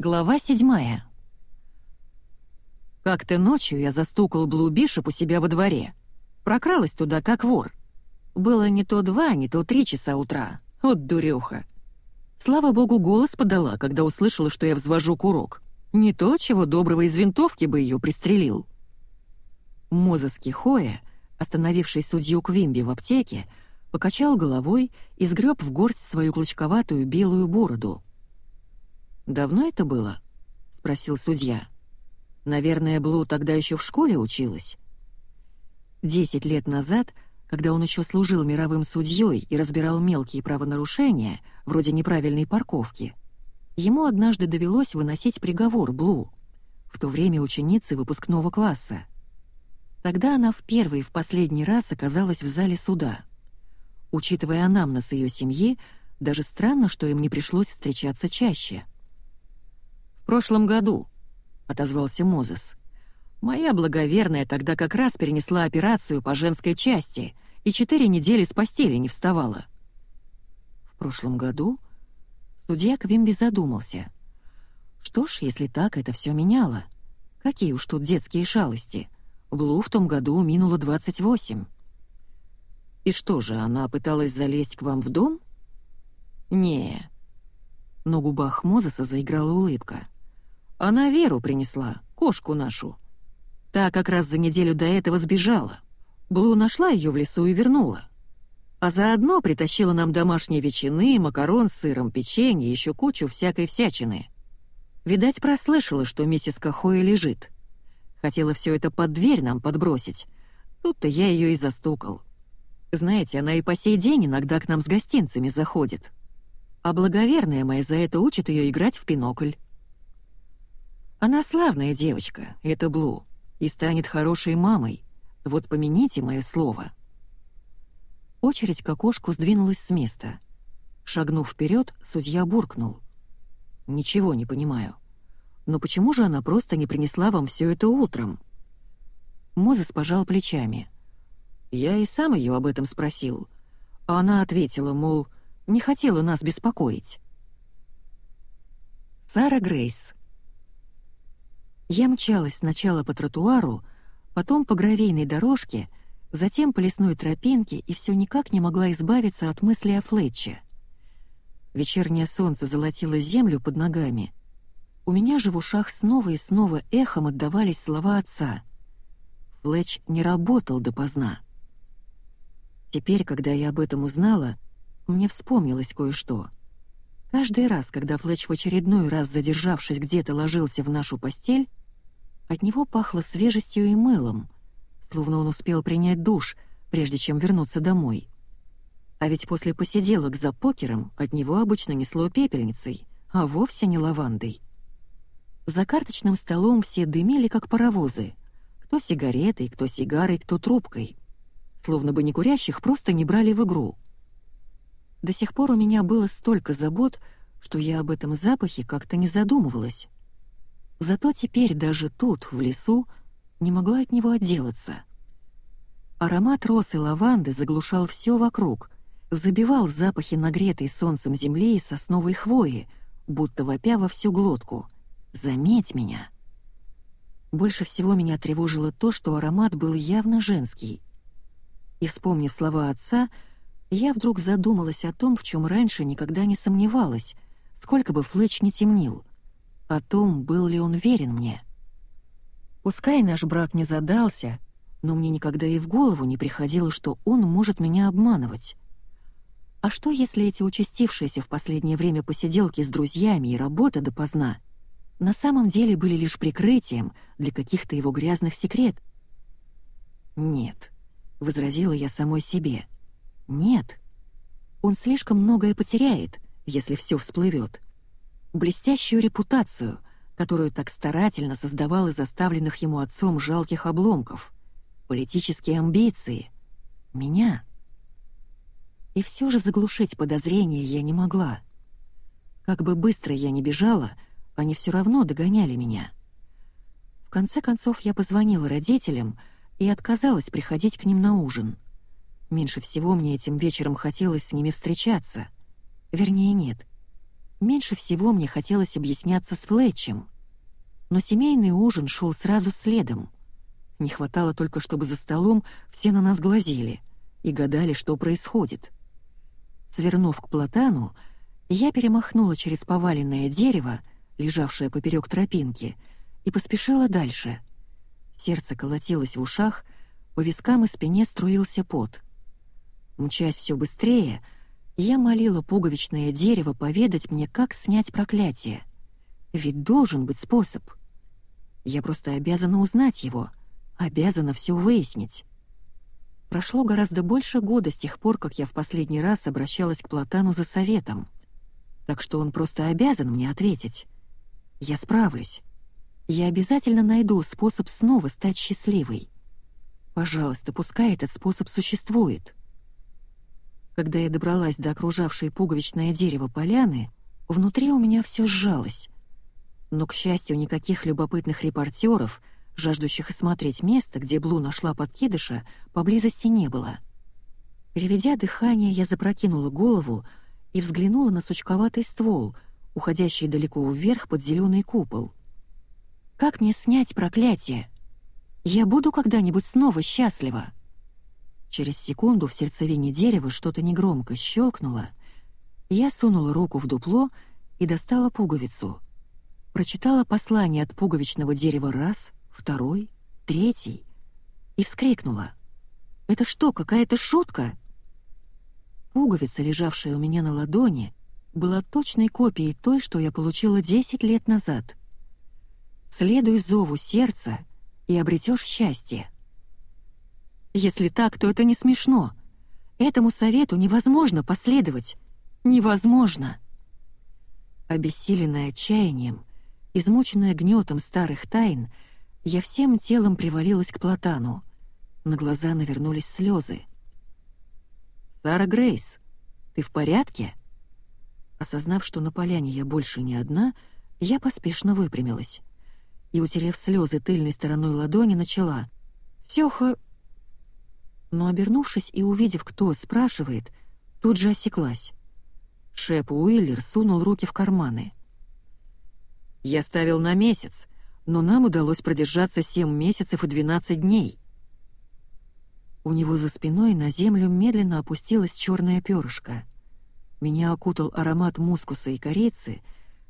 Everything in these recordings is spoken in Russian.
Глава седьмая. Как-то ночью я застукал Блу Бишоп у себя во дворе. Прокралась туда, как вор. Было не то два, не то три часа утра. Вот дурюха. Слава богу, голос подала, когда услышала, что я взвожу курок. Не то, чего доброго из винтовки бы ее пристрелил. Мозес Кихоя, остановивший судью Квимби в аптеке, покачал головой и сгреб в горсть свою клочковатую белую бороду. «Давно это было?» — спросил судья. «Наверное, Блу тогда еще в школе училась». Десять лет назад, когда он еще служил мировым судьей и разбирал мелкие правонарушения, вроде неправильной парковки, ему однажды довелось выносить приговор Блу, в то время ученицы выпускного класса. Тогда она в первый и в последний раз оказалась в зале суда. Учитывая анамнез ее семьи, даже странно, что им не пришлось встречаться чаще. «В прошлом году», — отозвался Мозес. «Моя благоверная тогда как раз перенесла операцию по женской части и четыре недели с постели не вставала». «В прошлом году?» Судья Квимби задумался. «Что ж, если так, это все меняло. Какие уж тут детские шалости. Блу в том году минуло 28. И что же, она пыталась залезть к вам в дом? Не. На губах Мозеса заиграла улыбка. Она Веру принесла, кошку нашу. Та как раз за неделю до этого сбежала. Блу нашла ее в лесу и вернула. А заодно притащила нам домашние ветчины, макарон с сыром, печенье, еще кучу всякой всячины. Видать, прослышала, что миссис Кахоя лежит. Хотела все это под дверь нам подбросить. Тут-то я ее и застукал. Знаете, она и по сей день иногда к нам с гостинцами заходит. А благоверная моя за это учит ее играть в пинокль. Она славная девочка, это Блу, и станет хорошей мамой. Вот помяните мое слово. Очередь к окошку сдвинулась с места. Шагнув вперед, судья буркнул. «Ничего не понимаю. Но почему же она просто не принесла вам все это утром?» Мозес пожал плечами. Я и сам ее об этом спросил. А она ответила, мол, не хотела нас беспокоить. Сара Грейс. Я мчалась сначала по тротуару, потом по гравийной дорожке, затем по лесной тропинке и все никак не могла избавиться от мысли о Флетче. Вечернее солнце золотило землю под ногами. У меня же в ушах снова и снова эхом отдавались слова отца. Флетч не работал допоздна. Теперь, когда я об этом узнала, мне вспомнилось кое-что. Каждый раз, когда Флетч в очередной раз задержавшись где-то ложился в нашу постель, от него пахло свежестью и мылом, словно он успел принять душ, прежде чем вернуться домой. А ведь после посиделок за покером от него обычно несло пепельницей, а вовсе не лавандой. За карточным столом все дымили, как паровозы. Кто сигаретой, кто сигарой, кто трубкой словно бы некурящих просто не брали в игру. До сих пор у меня было столько забот, что я об этом запахе как-то не задумывалась. Зато теперь даже тут, в лесу, не могла от него отделаться. Аромат роз и лаванды заглушал все вокруг, забивал запахи нагретой солнцем земли и сосновой хвои, будто вопя во всю глотку. «Заметь меня!» Больше всего меня тревожило то, что аромат был явно женский. И вспомнив слова отца, я вдруг задумалась о том, в чем раньше никогда не сомневалась, сколько бы Флетч не темнил, о том, был ли он верен мне. Пускай наш брак не задался, но мне никогда и в голову не приходило, что он может меня обманывать. А что, если эти участившиеся в последнее время посиделки с друзьями и работа допоздна на самом деле были лишь прикрытием для каких-то его грязных секрет? Нет, — возразила я самой себе. «Нет. Он слишком многое потеряет, если все всплывет. Блестящую репутацию, которую так старательно создавал из оставленных ему отцом жалких обломков, политические амбиции, меня. И все же заглушить подозрения я не могла. Как бы быстро я ни бежала, они все равно догоняли меня. В конце концов я позвонила родителям — и отказалась приходить к ним на ужин. Меньше всего мне этим вечером хотелось с ними встречаться. Вернее, нет. Меньше всего мне хотелось объясняться с Флетчем. Но семейный ужин шел сразу следом. Не хватало только, чтобы за столом все на нас глазели и гадали, что происходит. Свернув к платану, я перемахнула через поваленное дерево, лежавшее поперек тропинки, и поспешила дальше. Сердце колотилось в ушах, по вискам и спине струился пот. Мчась все быстрее, я молила пуговичное дерево поведать мне, как снять проклятие. Ведь должен быть способ. Я просто обязана узнать его, обязана все выяснить. Прошло гораздо больше года с тех пор, как я в последний раз обращалась к Платану за советом. Так что он просто обязан мне ответить. Я справлюсь. Я обязательно найду способ снова стать счастливой. Пожалуйста, пускай этот способ существует. Когда я добралась до окружавшей пуговичное дерево поляны, внутри у меня все сжалось. Но, к счастью, никаких любопытных репортеров — жаждущих осмотреть место, где Блу нашла подкидыша, поблизости не было. Переведя дыхание, я запрокинула голову и взглянула на сучковатый ствол, уходящий далеко вверх под зеленый купол. «Как мне снять проклятие? Я буду когда-нибудь снова счастлива?» Через секунду в сердцевине дерева что-то негромко щелкнуло. Я сунула руку в дупло и достала пуговицу. Прочитала послание от пуговичного дерева раз, второй, третий, и вскрикнула. «Это что, какая-то шутка?» Пуговица, лежавшая у меня на ладони, была точной копией той, что я получила 10 лет назад. «Следуй зову сердца и обретешь счастье». Если так, то это не смешно. Этому совету невозможно последовать. Невозможно. Обессиленная отчаянием, измученная гнетом старых тайн — я всем телом привалилась к платану. На глаза навернулись слезы. «Сара Грейс, ты в порядке?» Осознав, что на поляне я больше не одна, я поспешно выпрямилась. И, утерев слезы тыльной стороной ладони, начала. «Всё хо...» Но, обернувшись и увидев, кто спрашивает, тут же осеклась. Шеп Уиллер сунул руки в карманы. «Я ставил на месяц но нам удалось продержаться 7 месяцев и 12 дней. У него за спиной на землю медленно опустилось черное перышко. Меня окутал аромат мускуса и корицы,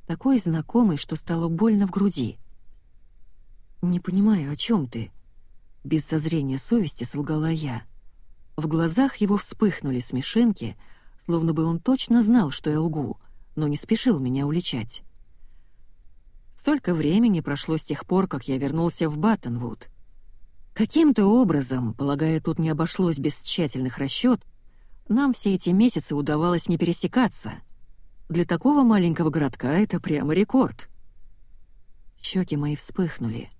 такой знакомый, что стало больно в груди. «Не понимаю, о чем ты?» Без созрения совести солгала я. В глазах его вспыхнули смешинки, словно бы он точно знал, что я лгу, но не спешил меня уличать. Столько времени прошло с тех пор, как я вернулся в Баттонвуд. Каким-то образом, полагая, тут не обошлось без тщательных расчет, нам все эти месяцы удавалось не пересекаться. Для такого маленького городка это прямо рекорд. Щеки мои вспыхнули.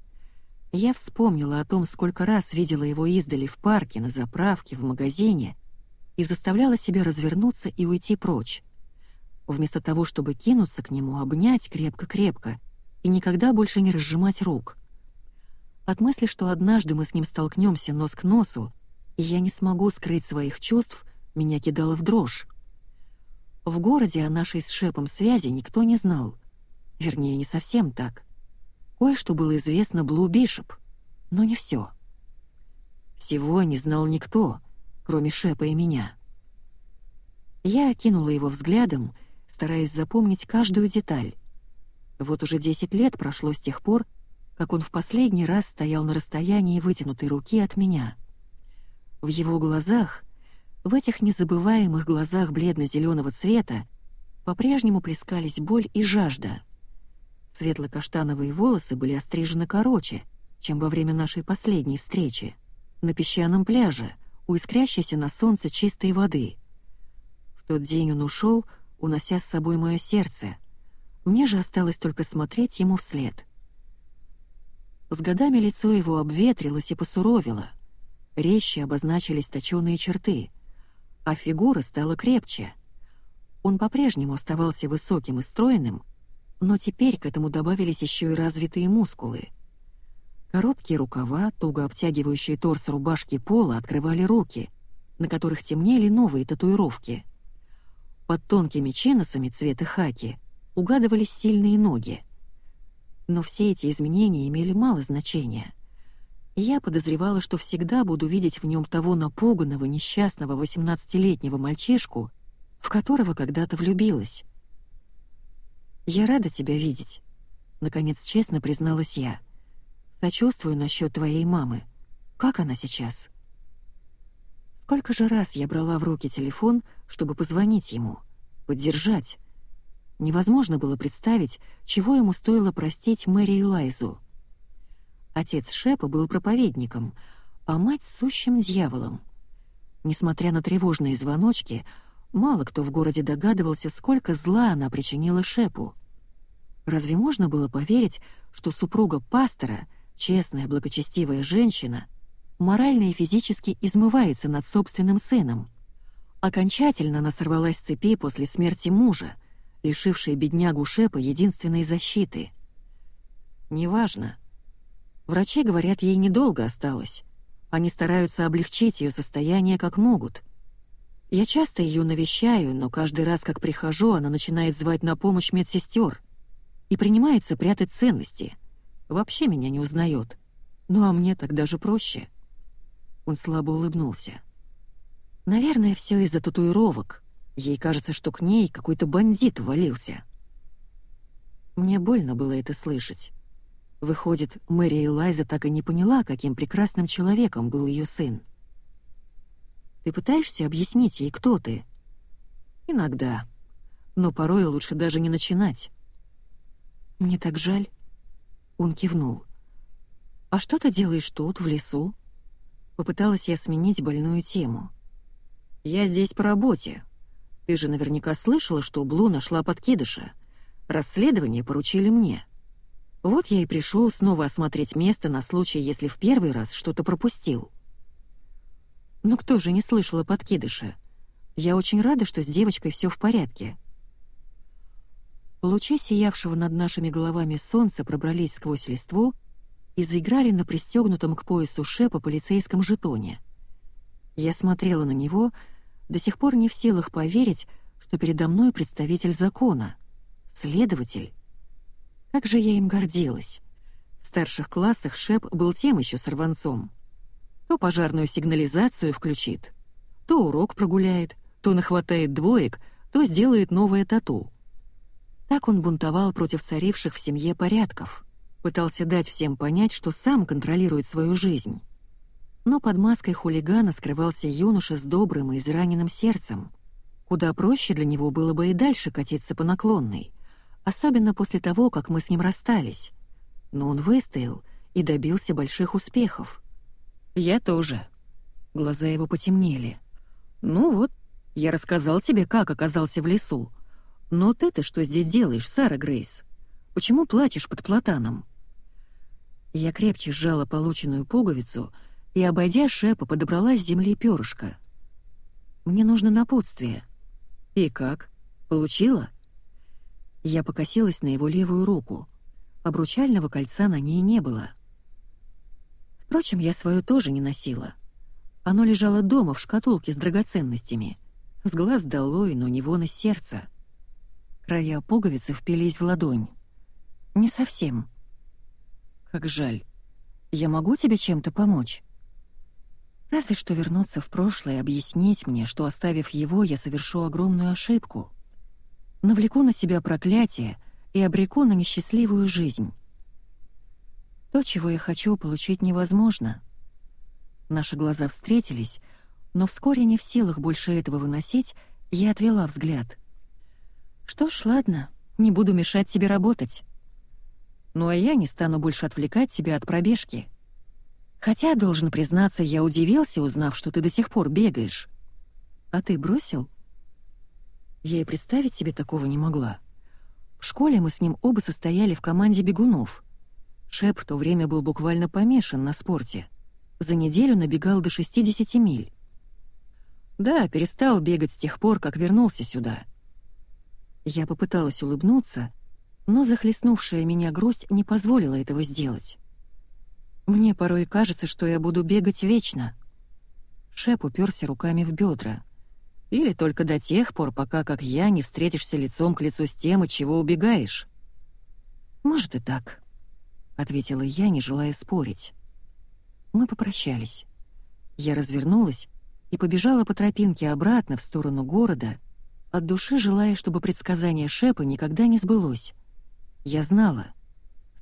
Я вспомнила о том, сколько раз видела его издали в парке, на заправке, в магазине, и заставляла себя развернуться и уйти прочь. Вместо того, чтобы кинуться к нему, обнять крепко-крепко и никогда больше не разжимать рук. От мысли, что однажды мы с ним столкнемся нос к носу, и я не смогу скрыть своих чувств, меня кидало в дрожь. В городе о нашей с Шепом связи никто не знал. Вернее, не совсем так. Кое-что было известно Блу Бишоп, но не все. Всего не знал никто, кроме Шепа и меня. Я окинула его взглядом, стараясь запомнить каждую деталь. Вот уже десять лет прошло с тех пор, как он в последний раз стоял на расстоянии вытянутой руки от меня. В его глазах, в этих незабываемых глазах бледно-зеленого цвета, по-прежнему плескались боль и жажда. Светло-каштановые волосы были острижены короче, чем во время нашей последней встречи, на песчаном пляже, у искрящейся на солнце чистой воды. В тот день он ушел, унося с собой мое сердце — мне же осталось только смотреть ему вслед. С годами лицо его обветрилось и посуровило. Резче обозначились точёные черты, а фигура стала крепче. Он по-прежнему оставался высоким и стройным, но теперь к этому добавились еще и развитые мускулы. Короткие рукава, туго обтягивающие торс рубашки пола, открывали руки, на которых темнели новые татуировки. Под тонкими чиносами цвета хаки — угадывались сильные ноги. Но все эти изменения имели мало значения. Я подозревала, что всегда буду видеть в нем того напуганного, несчастного 18-летнего мальчишку, в которого когда-то влюбилась. «Я рада тебя видеть», — наконец честно призналась я. «Сочувствую насчет твоей мамы. Как она сейчас?» Сколько же раз я брала в руки телефон, чтобы позвонить ему, поддержать. Невозможно было представить, чего ему стоило простить Мэри и Лайзу. Отец Шепа был проповедником, а мать — сущим дьяволом. Несмотря на тревожные звоночки, мало кто в городе догадывался, сколько зла она причинила Шепу. Разве можно было поверить, что супруга пастора, честная, благочестивая женщина — морально и физически измывается над собственным сыном. Окончательно она сорвалась с цепи после смерти мужа, лишившей беднягу Шепа единственной защиты. Неважно. Врачи говорят, ей недолго осталось. Они стараются облегчить ее состояние как могут. Я часто ее навещаю, но каждый раз, как прихожу, она начинает звать на помощь медсестер и принимается прятать ценности. Вообще меня не узнает. Ну а мне так даже проще. Он слабо улыбнулся. Наверное, все из-за татуировок. Ей кажется, что к ней какой-то бандит валился. Мне больно было это слышать. Выходит, Мэри Элайза так и не поняла, каким прекрасным человеком был ее сын. Ты пытаешься объяснить ей, кто ты? Иногда. Но порой лучше даже не начинать. Мне так жаль. Он кивнул. А что ты делаешь тут, в лесу? Попыталась я сменить больную тему. «Я здесь по работе. Ты же наверняка слышала, что Блу нашла подкидыша. Расследование поручили мне. Вот я и пришел снова осмотреть место на случай, если в первый раз что-то пропустил». «Ну кто же не слышал о подкидыше? Я очень рада, что с девочкой все в порядке». Лучи сиявшего над нашими головами солнца пробрались сквозь листву и заиграли на пристегнутом к поясу шепа полицейском жетоне. Я смотрела на него, до сих пор не в силах поверить, что передо мной представитель закона, следователь. Как же я им гордилась. В старших классах Шеп был тем еще сорванцом. То пожарную сигнализацию включит, то урок прогуляет, то нахватает двоек, то сделает новое тату. Так он бунтовал против царивших в семье порядков — пытался дать всем понять, что сам контролирует свою жизнь. Но под маской хулигана скрывался юноша с добрым и израненным сердцем. Куда проще для него было бы и дальше катиться по наклонной, особенно после того, как мы с ним расстались. Но он выстоял и добился больших успехов. Я тоже. Глаза его потемнели. «Ну вот, я рассказал тебе, как оказался в лесу. Но ты-то что здесь делаешь, Сара Грейс? Почему плачешь под платаном?» Я крепче сжала полученную пуговицу и, обойдя шепа, подобрала с земли перышко. «Мне нужно напутствие». «И как? Получила?» Я покосилась на его левую руку. Обручального кольца на ней не было. Впрочем, я свою тоже не носила. Оно лежало дома в шкатулке с драгоценностями. С глаз долой, но не вон из сердца. Края пуговицы впились в ладонь. «Не совсем», как жаль. Я могу тебе чем-то помочь? Разве что вернуться в прошлое и объяснить мне, что, оставив его, я совершу огромную ошибку. Навлеку на себя проклятие и обреку на несчастливую жизнь. То, чего я хочу, получить невозможно. Наши глаза встретились, но вскоре не в силах больше этого выносить, я отвела взгляд. Что ж, ладно, не буду мешать тебе работать. Ну а я не стану больше отвлекать тебя от пробежки. Хотя, должен признаться, я удивился, узнав, что ты до сих пор бегаешь. А ты бросил? Я и представить себе такого не могла. В школе мы с ним оба состояли в команде бегунов. Шеп в то время был буквально помешан на спорте. За неделю набегал до 60 миль. Да, перестал бегать с тех пор, как вернулся сюда. Я попыталась улыбнуться, но захлестнувшая меня грусть не позволила этого сделать. Мне порой кажется, что я буду бегать вечно. Шеп уперся руками в бедра. Или только до тех пор, пока, как я, не встретишься лицом к лицу с тем, от чего убегаешь. «Может и так», — ответила я, не желая спорить. Мы попрощались. Я развернулась и побежала по тропинке обратно в сторону города, от души желая, чтобы предсказание Шепа никогда не сбылось. Я знала,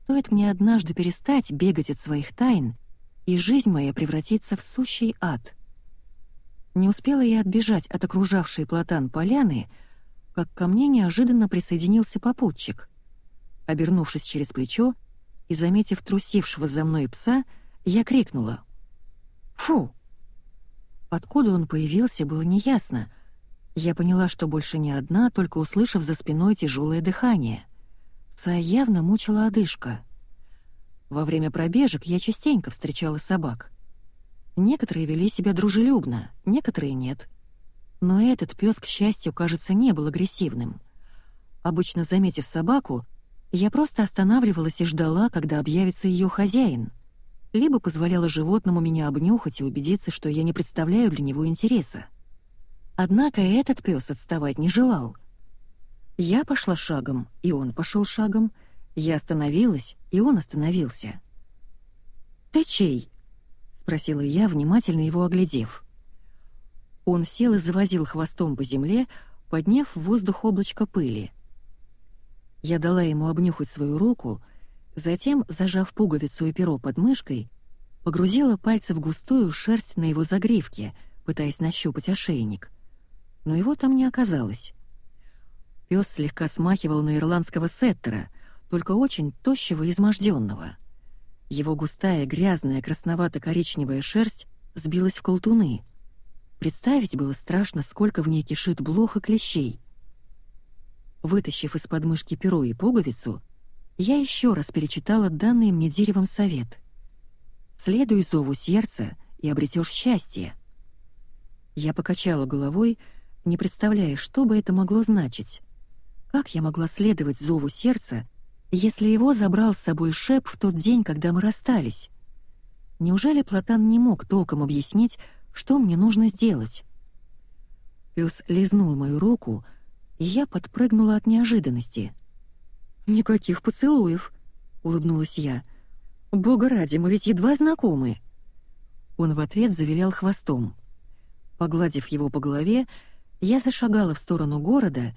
стоит мне однажды перестать бегать от своих тайн, и жизнь моя превратится в сущий ад. Не успела я отбежать от окружавшей платан поляны, как ко мне неожиданно присоединился попутчик. Обернувшись через плечо и заметив трусившего за мной пса, я крикнула. «Фу!» Откуда он появился, было неясно. Я поняла, что больше не одна, только услышав за спиной тяжелое дыхание. Пса явно мучила одышка. Во время пробежек я частенько встречала собак. Некоторые вели себя дружелюбно, некоторые нет. Но этот пес, к счастью, кажется, не был агрессивным. Обычно, заметив собаку, я просто останавливалась и ждала, когда объявится ее хозяин — либо позволяла животному меня обнюхать и убедиться, что я не представляю для него интереса. Однако этот пес отставать не желал. Я пошла шагом, и он пошел шагом. Я остановилась, и он остановился. «Ты чей?» — спросила я, внимательно его оглядев. Он сел и завозил хвостом по земле, подняв в воздух облачко пыли. Я дала ему обнюхать свою руку — Затем, зажав пуговицу и перо под мышкой, погрузила пальцы в густую шерсть на его загривке, пытаясь нащупать ошейник. Но его там не оказалось. Пес слегка смахивал на ирландского сеттера, только очень тощего и изможденного. Его густая, грязная, красновато-коричневая шерсть сбилась в колтуны. Представить было страшно, сколько в ней кишит блох и клещей. Вытащив из подмышки перо и пуговицу, я еще раз перечитала данный мне деревом совет. «Следуй зову сердца, и обретешь счастье». Я покачала головой, не представляя, что бы это могло значить. Как я могла следовать зову сердца, если его забрал с собой Шеп в тот день, когда мы расстались? Неужели Платан не мог толком объяснить, что мне нужно сделать? Пёс лизнул мою руку, и я подпрыгнула от неожиданности — «Никаких поцелуев», — улыбнулась я. «Бога ради, мы ведь едва знакомы». Он в ответ завилял хвостом. Погладив его по голове, я зашагала в сторону города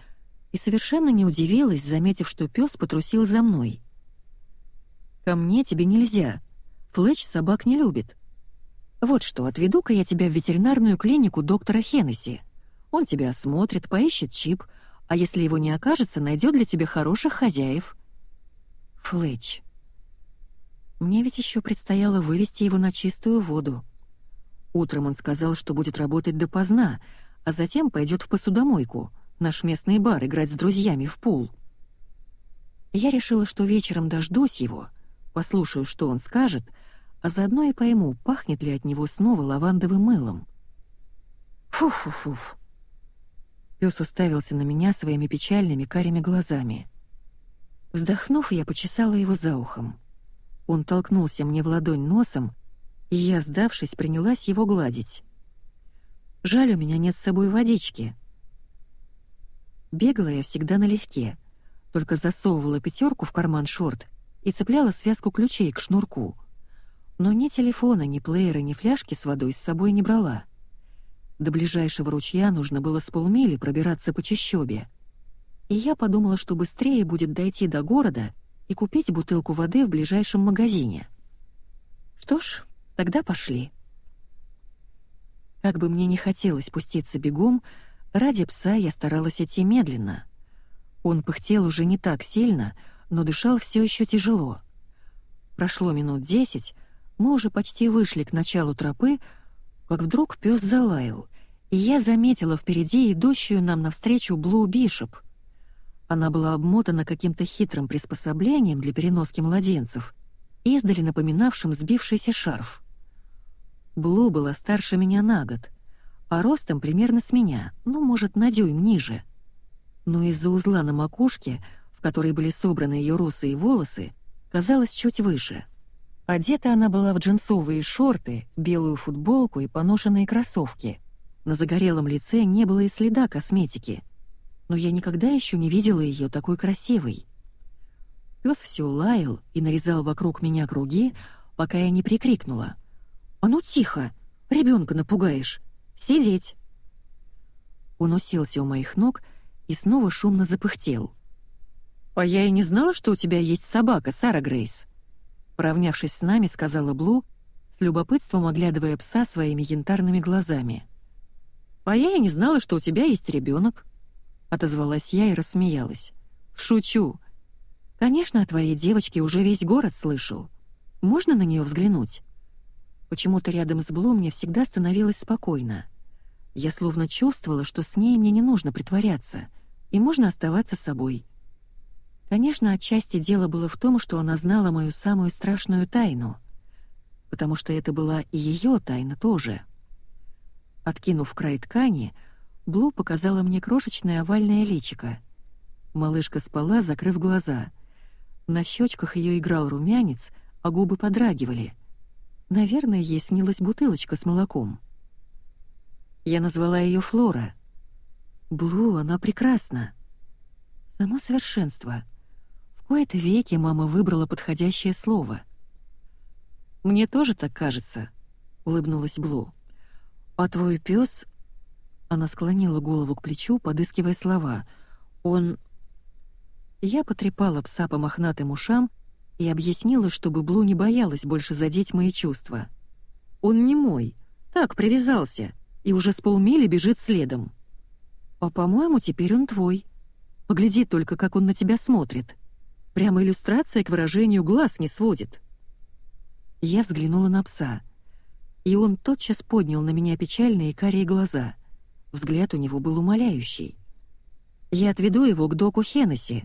и совершенно не удивилась, заметив, что пес потрусил за мной. «Ко мне тебе нельзя. Флетч собак не любит. Вот что, отведу-ка я тебя в ветеринарную клинику доктора Хеннесси. Он тебя осмотрит, поищет чип — а если его не окажется, найдет для тебя хороших хозяев. Флетч. Мне ведь еще предстояло вывести его на чистую воду. Утром он сказал, что будет работать допоздна, а затем пойдет в посудомойку, наш местный бар, играть с друзьями в пул. Я решила, что вечером дождусь его, послушаю, что он скажет, а заодно и пойму, пахнет ли от него снова лавандовым мылом. Фу-фу-фу. Пёс уставился на меня своими печальными карими глазами. Вздохнув, я почесала его за ухом. Он толкнулся мне в ладонь носом, и я, сдавшись, принялась его гладить. Жаль, у меня нет с собой водички. Бегала я всегда налегке, только засовывала пятерку в карман шорт и цепляла связку ключей к шнурку. Но ни телефона, ни плеера, ни фляжки с водой с собой не брала. До ближайшего ручья нужно было с полмили пробираться по чащобе. И я подумала, что быстрее будет дойти до города и купить бутылку воды в ближайшем магазине. Что ж, тогда пошли. Как бы мне не хотелось спуститься бегом, ради пса я старалась идти медленно. Он пыхтел уже не так сильно, но дышал все еще тяжело. Прошло минут десять, мы уже почти вышли к началу тропы, как вдруг пес залаял, и я заметила впереди идущую нам навстречу Блу Бишоп. Она была обмотана каким-то хитрым приспособлением для переноски младенцев, издали напоминавшим сбившийся шарф. Блу была старше меня на год, а ростом примерно с меня, ну, может, на дюйм ниже. Но из-за узла на макушке, в которой были собраны ее русые волосы, казалось чуть выше — Одета она была в джинсовые шорты, белую футболку и поношенные кроссовки. На загорелом лице не было и следа косметики, но я никогда еще не видела ее такой красивой. Пес все лаял и нарезал вокруг меня круги, пока я не прикрикнула. «А ну тихо! Ребенка напугаешь! Сидеть!» Он уселся у моих ног и снова шумно запыхтел. «А я и не знала, что у тебя есть собака, Сара Грейс!» Поравнявшись с нами, сказала Блу, с любопытством оглядывая пса своими янтарными глазами. «А я и не знала, что у тебя есть ребенок», — отозвалась я и рассмеялась. «Шучу. Конечно, о твоей девочке уже весь город слышал. Можно на нее взглянуть?» Почему-то рядом с Блу мне всегда становилось спокойно. Я словно чувствовала, что с ней мне не нужно притворяться, и можно оставаться собой. Конечно, отчасти дело было в том, что она знала мою самую страшную тайну, потому что это была и ее тайна тоже. Откинув край ткани, Блу показала мне крошечное овальное личико. Малышка спала, закрыв глаза. На щечках ее играл румянец, а губы подрагивали. Наверное, ей снилась бутылочка с молоком. Я назвала ее Флора. Блу, она прекрасна. Само совершенство. В кои-то веки мама выбрала подходящее слово. «Мне тоже так кажется», — улыбнулась Блу. «А твой пес? Она склонила голову к плечу, подыскивая слова. «Он...» Я потрепала пса по мохнатым ушам и объяснила, чтобы Блу не боялась больше задеть мои чувства. «Он не мой. Так, привязался, и уже с полмили бежит следом. А, по-моему, теперь он твой. Погляди только, как он на тебя смотрит. Прямо иллюстрация к выражению глаз не сводит». Я взглянула на пса, и он тотчас поднял на меня печальные карие глаза. Взгляд у него был умоляющий. «Я отведу его к доку Хеннесси»,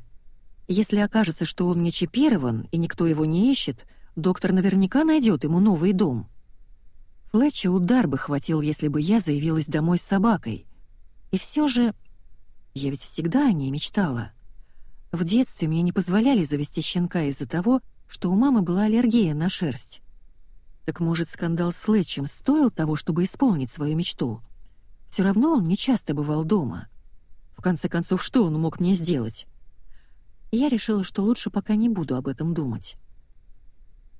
если окажется, что он не чипирован и никто его не ищет, доктор наверняка найдет ему новый дом. Флетча удар бы хватил, если бы я заявилась домой с собакой. И все же... Я ведь всегда о ней мечтала. В детстве мне не позволяли завести щенка из-за того, что у мамы была аллергия на шерсть. Так может, скандал с Флетчем стоил того, чтобы исполнить свою мечту? Все равно он не часто бывал дома. В конце концов, что он мог мне сделать? я решила, что лучше пока не буду об этом думать.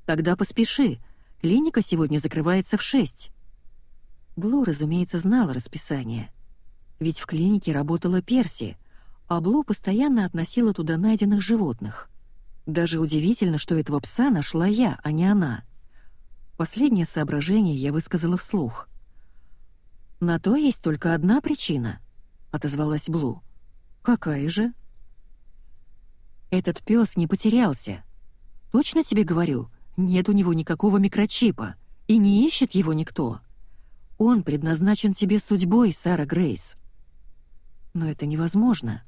«Тогда поспеши. Клиника сегодня закрывается в шесть». Блу, разумеется, знала расписание. Ведь в клинике работала Перси, Блу постоянно относила туда найденных животных. Даже удивительно, что этого пса нашла я, а не она. Последнее соображение я высказала вслух. «На то есть только одна причина», — отозвалась Блу. «Какая же?» Этот пес не потерялся. Точно тебе говорю, нет у него никакого микрочипа, и не ищет его никто. Он предназначен тебе судьбой, Сара Грейс. Но это невозможно.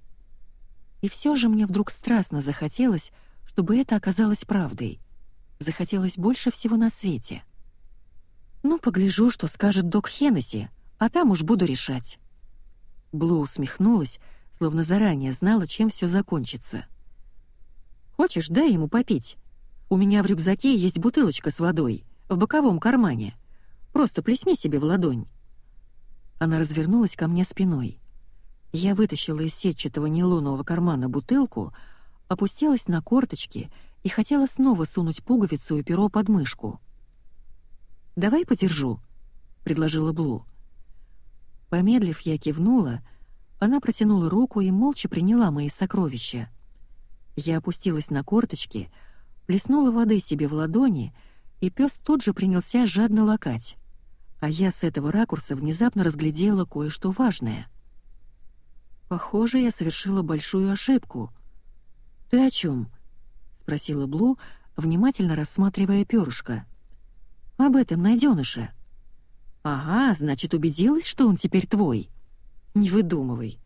И все же мне вдруг страстно захотелось, чтобы это оказалось правдой. Захотелось больше всего на свете. Ну, погляжу, что скажет док Хеннесси, а там уж буду решать. Блу усмехнулась, словно заранее знала, чем все закончится. Хочешь, дай ему попить? У меня в рюкзаке есть бутылочка с водой, в боковом кармане. Просто плесни себе в ладонь». Она развернулась ко мне спиной. Я вытащила из сетчатого нейлонового кармана бутылку, опустилась на корточки и хотела снова сунуть пуговицу и перо под мышку. «Давай подержу», — предложила Блу. Помедлив, я кивнула, она протянула руку и молча приняла мои сокровища. Я опустилась на корточки, плеснула воды себе в ладони, и пес тут же принялся жадно лакать. А я с этого ракурса внезапно разглядела кое-что важное. Похоже, я совершила большую ошибку. «Ты о чем? спросила Блу, внимательно рассматривая перышко. «Об этом найденыше». «Ага, значит, убедилась, что он теперь твой?» «Не выдумывай.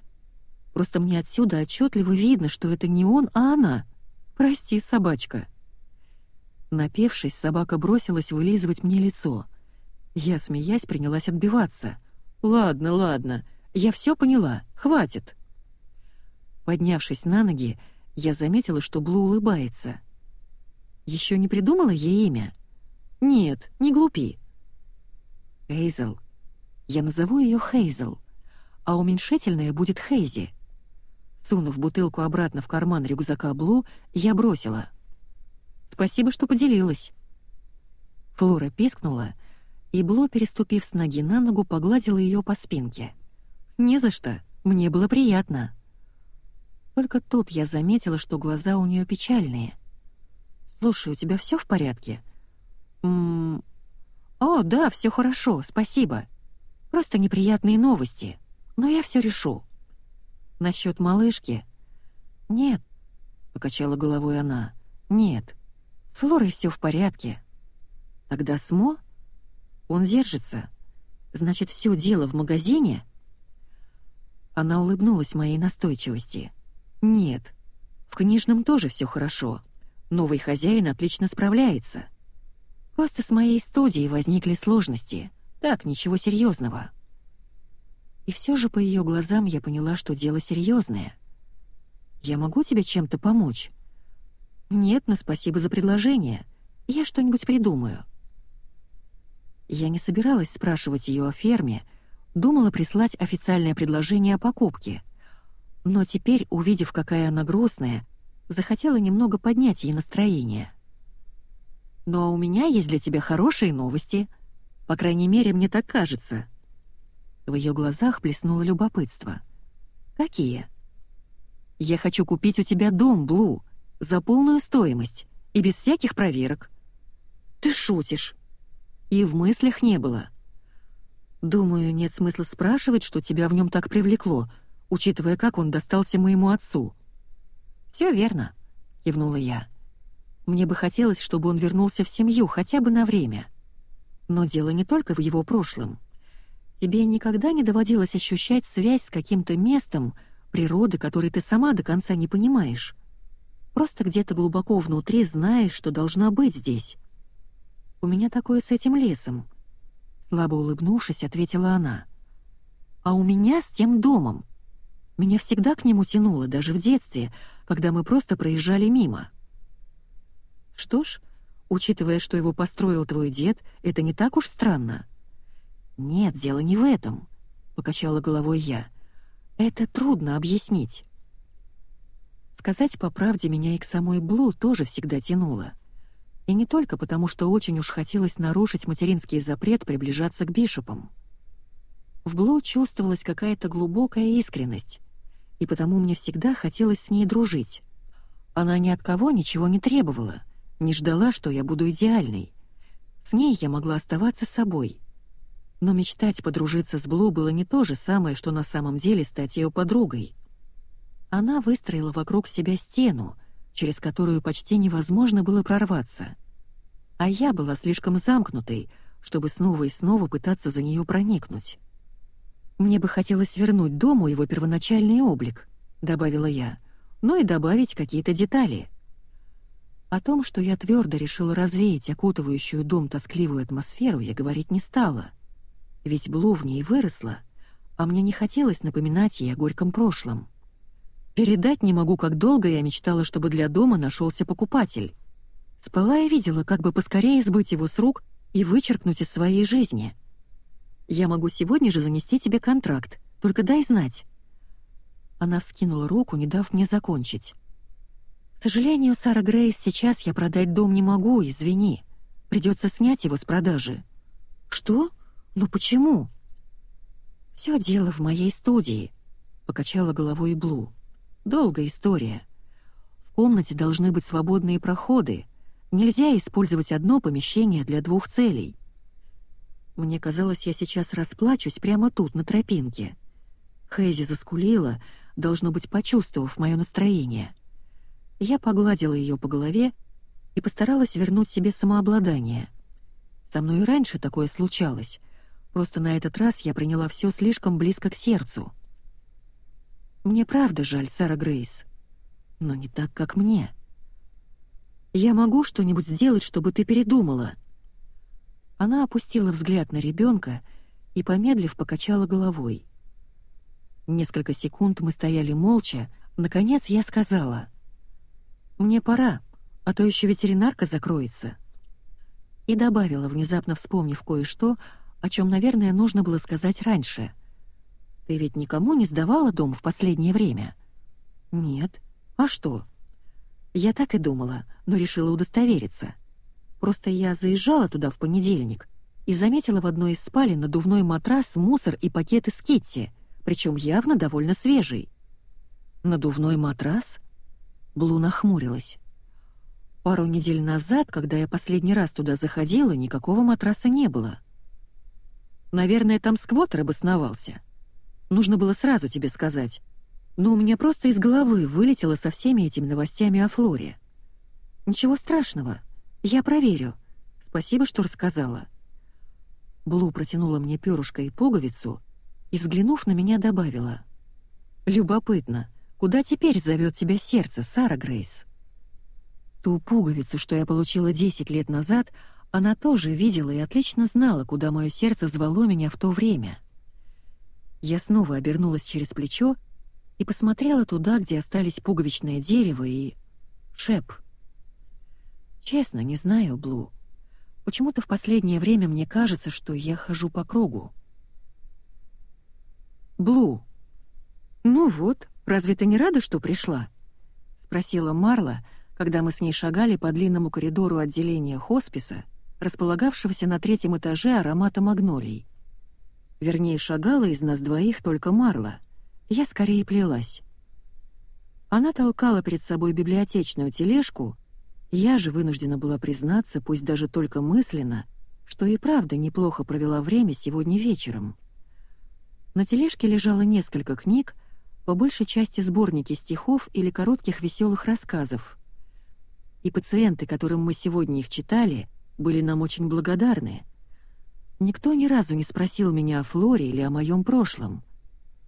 Просто мне отсюда отчетливо видно, что это не он, а она. Прости, собачка». Напевшись, собака бросилась вылизывать мне лицо. Я, смеясь, принялась отбиваться. «Ладно, ладно, я все поняла, хватит». Поднявшись на ноги, я заметила, что Блу улыбается. Еще не придумала ей имя? Нет, не глупи. Эйзел. Я назову ее Хейзел, а уменьшительное будет Хейзи. Сунув бутылку обратно в карман рюкзака Блу, я бросила. «Спасибо, что поделилась». Флора пискнула, и Блу, переступив с ноги на ногу, погладила ее по спинке. «Не за что, мне было приятно». Только тут я заметила, что глаза у нее печальные. «Слушай, у тебя все в порядке?» «М -м «О, да, все хорошо, спасибо. Просто неприятные новости, но я все решу». «Насчет малышки?» «Нет», — покачала головой она, — «нет, с Флорой все в порядке». «Тогда СМО?» «Он держится. Значит, все дело в магазине?» Она улыбнулась моей настойчивости. «Нет, в книжном тоже все хорошо. Новый хозяин отлично справляется. Просто с моей студией возникли сложности. Так, ничего серьезного. И все же по ее глазам я поняла, что дело серьезное. «Я могу тебе чем-то помочь?» «Нет, но спасибо за предложение. Я что-нибудь придумаю». Я не собиралась спрашивать ее о ферме, думала прислать официальное предложение о покупке. Но теперь, увидев, какая она грустная, захотела немного поднять ей настроение. Но у меня есть для тебя хорошие новости. По крайней мере, мне так кажется». В ее глазах плеснуло любопытство. «Какие?» «Я хочу купить у тебя дом, Блу, за полную стоимость и без всяких проверок». «Ты шутишь?» «И в мыслях не было». «Думаю, нет смысла спрашивать, что тебя в нем так привлекло, учитывая, как он достался моему отцу». «Все верно», — кивнула я. Мне бы хотелось, чтобы он вернулся в семью хотя бы на время. Но дело не только в его прошлом. Тебе никогда не доводилось ощущать связь с каким-то местом, природы, которой ты сама до конца не понимаешь. Просто где-то глубоко внутри знаешь, что должна быть здесь. У меня такое с этим лесом. Слабо улыбнувшись, ответила она. А у меня с тем домом. Меня всегда к нему тянуло, даже в детстве, когда мы просто проезжали мимо. Что ж, учитывая, что его построил твой дед, это не так уж странно. Нет, дело не в этом, покачала головой я. Это трудно объяснить. Сказать по правде меня и к самой Блу тоже всегда тянуло. И не только потому, что очень уж хотелось нарушить материнский запрет приближаться к бишопам. В Блу чувствовалась какая-то глубокая искренность, и потому мне всегда хотелось с ней дружить. Она ни от кого ничего не требовала — не ждала, что я буду идеальной. С ней я могла оставаться собой. Но мечтать подружиться с Блу было не то же самое, что на самом деле стать ее подругой. Она выстроила вокруг себя стену, через которую почти невозможно было прорваться. А я была слишком замкнутой, чтобы снова и снова пытаться за нее проникнуть. «Мне бы хотелось вернуть дому его первоначальный облик», — добавила я, — «ну и добавить какие-то детали». О том, что я твердо решила развеять окутывающую дом тоскливую атмосферу, я говорить не стала. Ведь Блу в ней выросла, а мне не хотелось напоминать ей о горьком прошлом. Передать не могу, как долго я мечтала, чтобы для дома нашелся покупатель. Спала и видела, как бы поскорее сбыть его с рук и вычеркнуть из своей жизни. Я могу сегодня же занести тебе контракт, только дай знать. Она вскинула руку, не дав мне закончить. К сожалению, Сара Грейс, сейчас я продать дом не могу, извини. Придется снять его с продажи. Что? Ну почему? Все дело в моей студии, покачала головой Блу. Долгая история. В комнате должны быть свободные проходы. Нельзя использовать одно помещение для двух целей. Мне казалось, я сейчас расплачусь прямо тут, на тропинке. Хейзи заскулила, должно быть, почувствовав мое настроение. Я погладила ее по голове и постаралась вернуть себе самообладание. Со мной и раньше такое случалось, просто на этот раз я приняла все слишком близко к сердцу. Мне правда жаль, Сара Грейс, но не так, как мне. Я могу что-нибудь сделать, чтобы ты передумала. Она опустила взгляд на ребенка и, помедлив, покачала головой. Несколько секунд мы стояли молча, наконец я сказала — мне пора, а то еще ветеринарка закроется». И добавила, внезапно вспомнив кое-что, о чем, наверное, нужно было сказать раньше. Ты ведь никому не сдавала дом в последнее время? Нет. А что? Я так и думала, но решила удостовериться. Просто я заезжала туда в понедельник и заметила в одной из спален надувной матрас, мусор и пакеты с Китти, причем явно довольно свежий. Надувной матрас? Блу нахмурилась. Пару недель назад, когда я последний раз туда заходила, никакого матраса не было. Наверное, там сквотер обосновался. Нужно было сразу тебе сказать. Но у меня просто из головы вылетело со всеми этими новостями о Флоре. Ничего страшного. Я проверю. Спасибо, что рассказала. Блу протянула мне перышко и пуговицу и, взглянув на меня, добавила. «Любопытно, куда теперь зовет тебя сердце, Сара Грейс?» Ту пуговицу, что я получила 10 лет назад, она тоже видела и отлично знала, куда мое сердце звало меня в то время. Я снова обернулась через плечо и посмотрела туда, где остались пуговичное дерево и... шеп. Честно, не знаю, Блу. Почему-то в последнее время мне кажется, что я хожу по кругу. Блу. Ну вот, разве ты не рада, что пришла? спросила Марла, когда мы с ней шагали по длинному коридору отделения хосписа, располагавшегося на третьем этаже аромата магнолий. Вернее, шагала из нас двоих только Марла. Я скорее плелась. Она толкала перед собой библиотечную тележку, я же вынуждена была признаться, пусть даже только мысленно, что и правда неплохо провела время сегодня вечером. На тележке лежало несколько книг, по большей части сборники стихов или коротких веселых рассказов и пациенты, которым мы сегодня их читали, были нам очень благодарны. Никто ни разу не спросил меня о Флоре или о моем прошлом.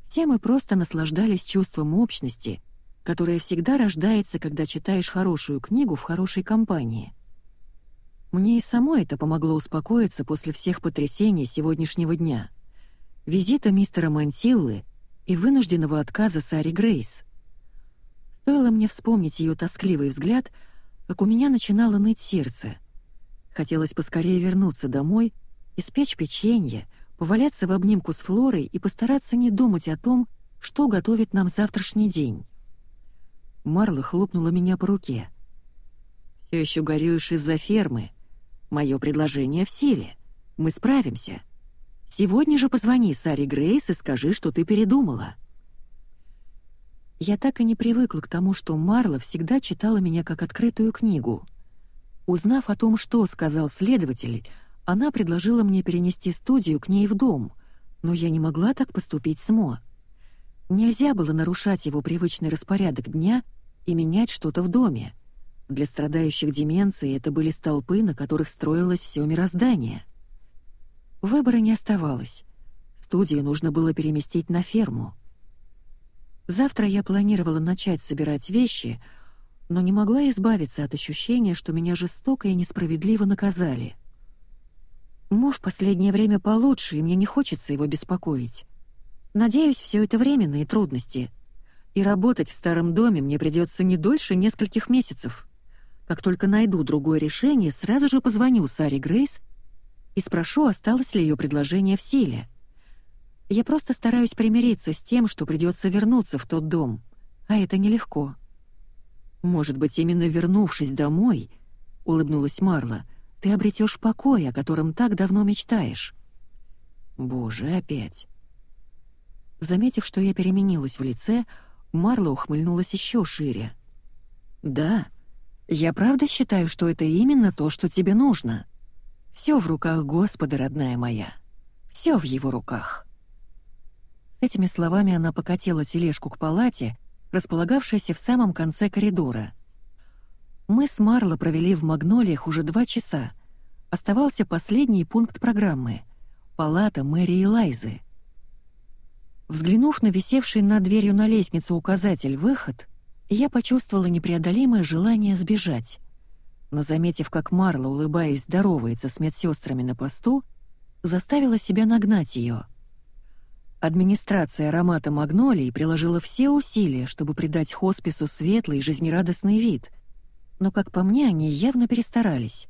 Все мы просто наслаждались чувством общности, которое всегда рождается, когда читаешь хорошую книгу в хорошей компании. Мне и самой это помогло успокоиться после всех потрясений сегодняшнего дня. Визита мистера Мантиллы и вынужденного отказа Сари Грейс. Стоило мне вспомнить ее тоскливый взгляд — как у меня начинало ныть сердце. Хотелось поскорее вернуться домой, испечь печенье, поваляться в обнимку с Флорой и постараться не думать о том, что готовит нам завтрашний день. Марла хлопнула меня по руке. «Все еще горюешь из-за фермы. Мое предложение в силе. Мы справимся. Сегодня же позвони Саре Грейс и скажи, что ты передумала». Я так и не привыкла к тому, что Марла всегда читала меня как открытую книгу. Узнав о том, что сказал следователь, она предложила мне перенести студию к ней в дом, но я не могла так поступить с Мо. Нельзя было нарушать его привычный распорядок дня и менять что-то в доме. Для страдающих деменцией это были столпы, на которых строилось все мироздание. Выбора не оставалось. Студию нужно было переместить на ферму. Завтра я планировала начать собирать вещи, но не могла избавиться от ощущения, что меня жестоко и несправедливо наказали. Мо в последнее время получше, и мне не хочется его беспокоить. Надеюсь, все это временные трудности. И работать в старом доме мне придется не дольше нескольких месяцев. Как только найду другое решение, сразу же позвоню Саре Грейс и спрошу, осталось ли ее предложение в силе. Я просто стараюсь примириться с тем, что придется вернуться в тот дом, а это нелегко. Может быть, именно вернувшись домой, улыбнулась Марла, ты обретешь покой, о котором так давно мечтаешь. Боже, опять. Заметив, что я переменилась в лице, Марла ухмыльнулась еще шире. Да, я правда считаю, что это именно то, что тебе нужно. Все в руках Господа, родная моя. Все в его руках этими словами она покатила тележку к палате, располагавшейся в самом конце коридора. Мы с Марло провели в Магнолиях уже два часа. Оставался последний пункт программы — палата Мэри Лайзы. Взглянув на висевший над дверью на лестницу указатель «Выход», я почувствовала непреодолимое желание сбежать. Но заметив, как Марла, улыбаясь, здоровается с медсестрами на посту, заставила себя нагнать ее — Администрация аромата магнолий приложила все усилия, чтобы придать хоспису светлый и жизнерадостный вид. Но, как по мне, они явно перестарались.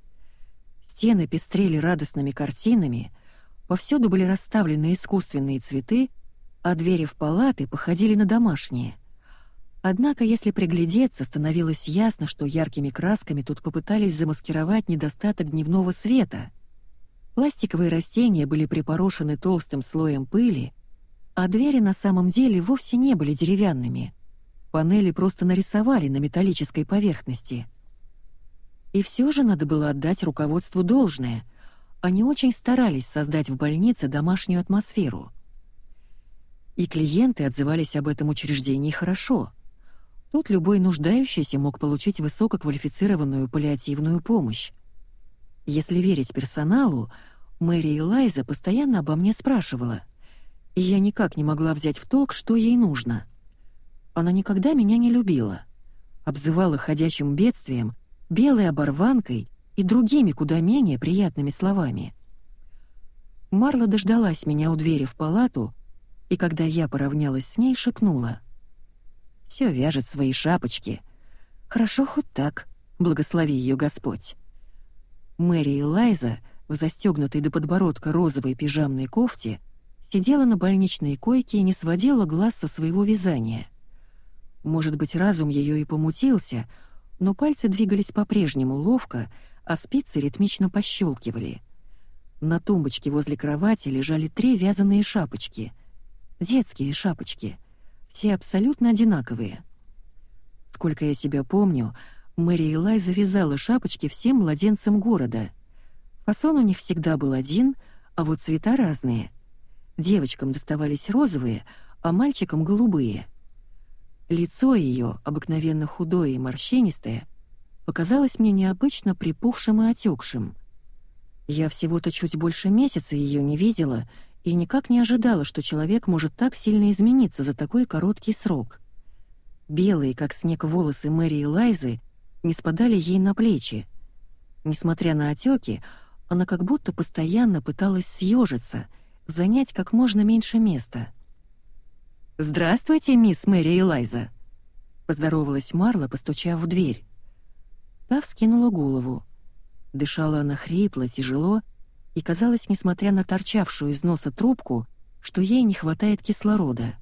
Стены пестрели радостными картинами, Повсюду были расставлены искусственные цветы, а двери в палаты походили на домашние. Однако, если приглядеться, становилось ясно, что яркими красками тут попытались замаскировать недостаток дневного света. Пластиковые растения были припорошены толстым слоем пыли, а двери на самом деле вовсе не были деревянными. Панели просто нарисовали на металлической поверхности. И все же надо было отдать руководству должное. Они очень старались создать в больнице домашнюю атмосферу. И клиенты отзывались об этом учреждении хорошо — Тут любой нуждающийся мог получить высококвалифицированную паллиативную помощь. Если верить персоналу, Мэри и Лайза постоянно обо мне спрашивала, и я никак не могла взять в толк, что ей нужно. Она никогда меня не любила, обзывала ходячим бедствием, белой оборванкой и другими куда менее приятными словами. Марла дождалась меня у двери в палату, и когда я поравнялась с ней, шепнула — все вяжет свои шапочки. Хорошо хоть так, благослови ее Господь. Мэри и Лайза в застегнутой до подбородка розовой пижамной кофте сидела на больничной койке и не сводила глаз со своего вязания. Может быть, разум ее и помутился, но пальцы двигались по-прежнему ловко, а спицы ритмично пощелкивали. На тумбочке возле кровати лежали три вязаные шапочки. Детские шапочки — все абсолютно одинаковые. Сколько я себя помню, Мэри Элай завязала шапочки всем младенцам города. Фасон у них всегда был один, а вот цвета разные. Девочкам доставались розовые, а мальчикам — голубые. Лицо ее, обыкновенно худое и морщинистое, показалось мне необычно припухшим и отекшим. Я всего-то чуть больше месяца ее не видела — и никак не ожидала, что человек может так сильно измениться за такой короткий срок. Белые, как снег, волосы Мэри и Лайзы не спадали ей на плечи. Несмотря на отеки, она как будто постоянно пыталась съежиться, занять как можно меньше места. «Здравствуйте, мисс Мэри и Лайза!» — поздоровалась Марла, постучав в дверь. Та вскинула голову. Дышала она хрипло, тяжело, и казалось, несмотря на торчавшую из носа трубку, что ей не хватает кислорода.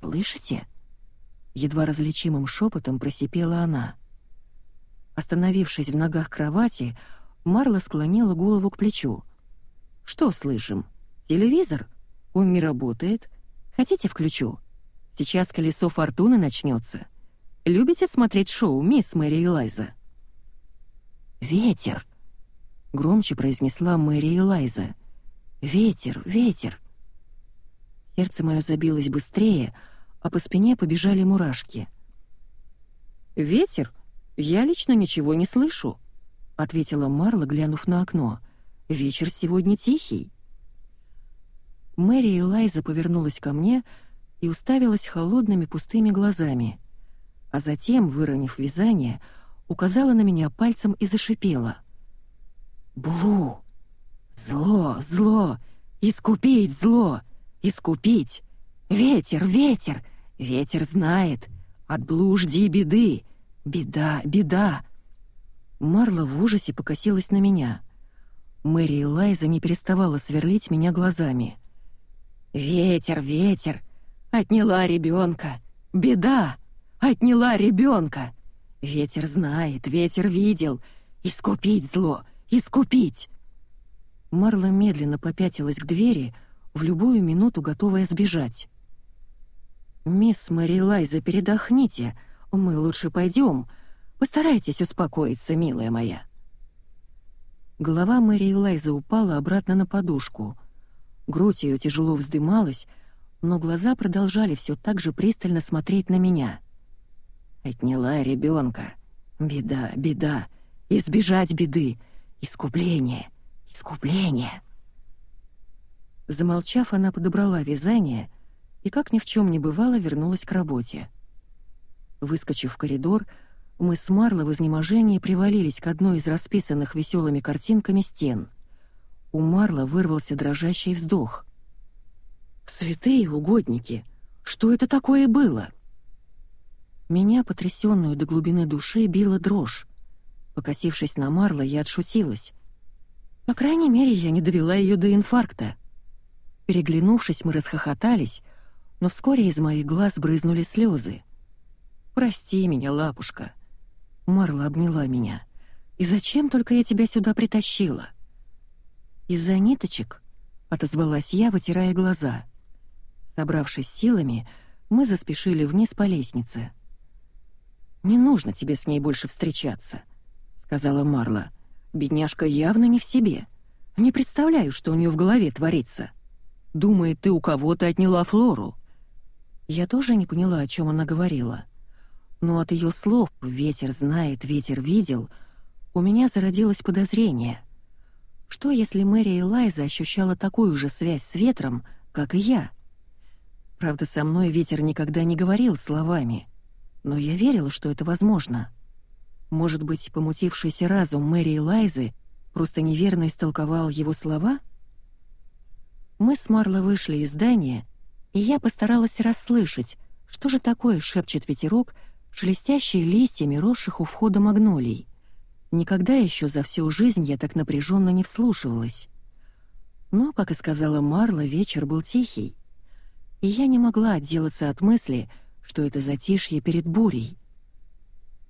«Слышите?» — едва различимым шепотом просипела она. Остановившись в ногах кровати, Марла склонила голову к плечу. «Что слышим? Телевизор? Он не работает. Хотите включу? Сейчас колесо фортуны начнется. Любите смотреть шоу, мисс Мэри Элайза?» «Ветер!» громче произнесла Мэри Элайза. «Ветер, ветер!» Сердце мое забилось быстрее, а по спине побежали мурашки. «Ветер? Я лично ничего не слышу», — ответила Марла, глянув на окно. «Вечер сегодня тихий». Мэри Элайза повернулась ко мне и уставилась холодными пустыми глазами, а затем, выронив вязание, указала на меня пальцем и зашипела — Блу! Зло, зло! Искупить зло! Искупить! Ветер, ветер! Ветер знает! От Блу жди беды! Беда, беда!» Марла в ужасе покосилась на меня. Мэри Лайза не переставала сверлить меня глазами. «Ветер, ветер! Отняла ребенка! Беда! Отняла ребенка! Ветер знает, ветер видел! Искупить зло! Искупить!» Марла медленно попятилась к двери, в любую минуту готовая сбежать. «Мисс Мэри Лайза, передохните. Мы лучше пойдем. Постарайтесь успокоиться, милая моя». Голова Мэри Лайза упала обратно на подушку. Грудь ее тяжело вздымалась, но глаза продолжали все так же пристально смотреть на меня. «Отняла ребенка. Беда, беда. Избежать беды. Искупление! Искупление!» Замолчав, она подобрала вязание и, как ни в чем не бывало, вернулась к работе. Выскочив в коридор, мы с Марло в изнеможении привалились к одной из расписанных веселыми картинками стен. У Марла вырвался дрожащий вздох. «Святые угодники! Что это такое было?» Меня, потрясенную до глубины души, била дрожь. Покосившись на Марла, я отшутилась. По крайней мере, я не довела ее до инфаркта. Переглянувшись, мы расхохотались, но вскоре из моих глаз брызнули слезы. «Прости меня, лапушка». Марла обняла меня. «И зачем только я тебя сюда притащила?» «Из-за ниточек?» — отозвалась я, вытирая глаза. Собравшись силами, мы заспешили вниз по лестнице. «Не нужно тебе с ней больше встречаться», — сказала Марла. «Бедняжка явно не в себе. Не представляю, что у нее в голове творится. Думает, ты у кого-то отняла Флору». Я тоже не поняла, о чем она говорила. Но от ее слов «ветер знает, ветер видел» у меня зародилось подозрение. Что, если Мэри Элайза ощущала такую же связь с ветром, как и я? Правда, со мной ветер никогда не говорил словами, но я верила, что это возможно. Может быть, помутившийся разум Мэри Элайзы просто неверно истолковал его слова? Мы с Марло вышли из здания, и я постаралась расслышать, что же такое шепчет ветерок, шелестящие листьями росших у входа магнолий. Никогда еще за всю жизнь я так напряженно не вслушивалась. Но, как и сказала Марла, вечер был тихий. И я не могла отделаться от мысли, что это затишье перед бурей.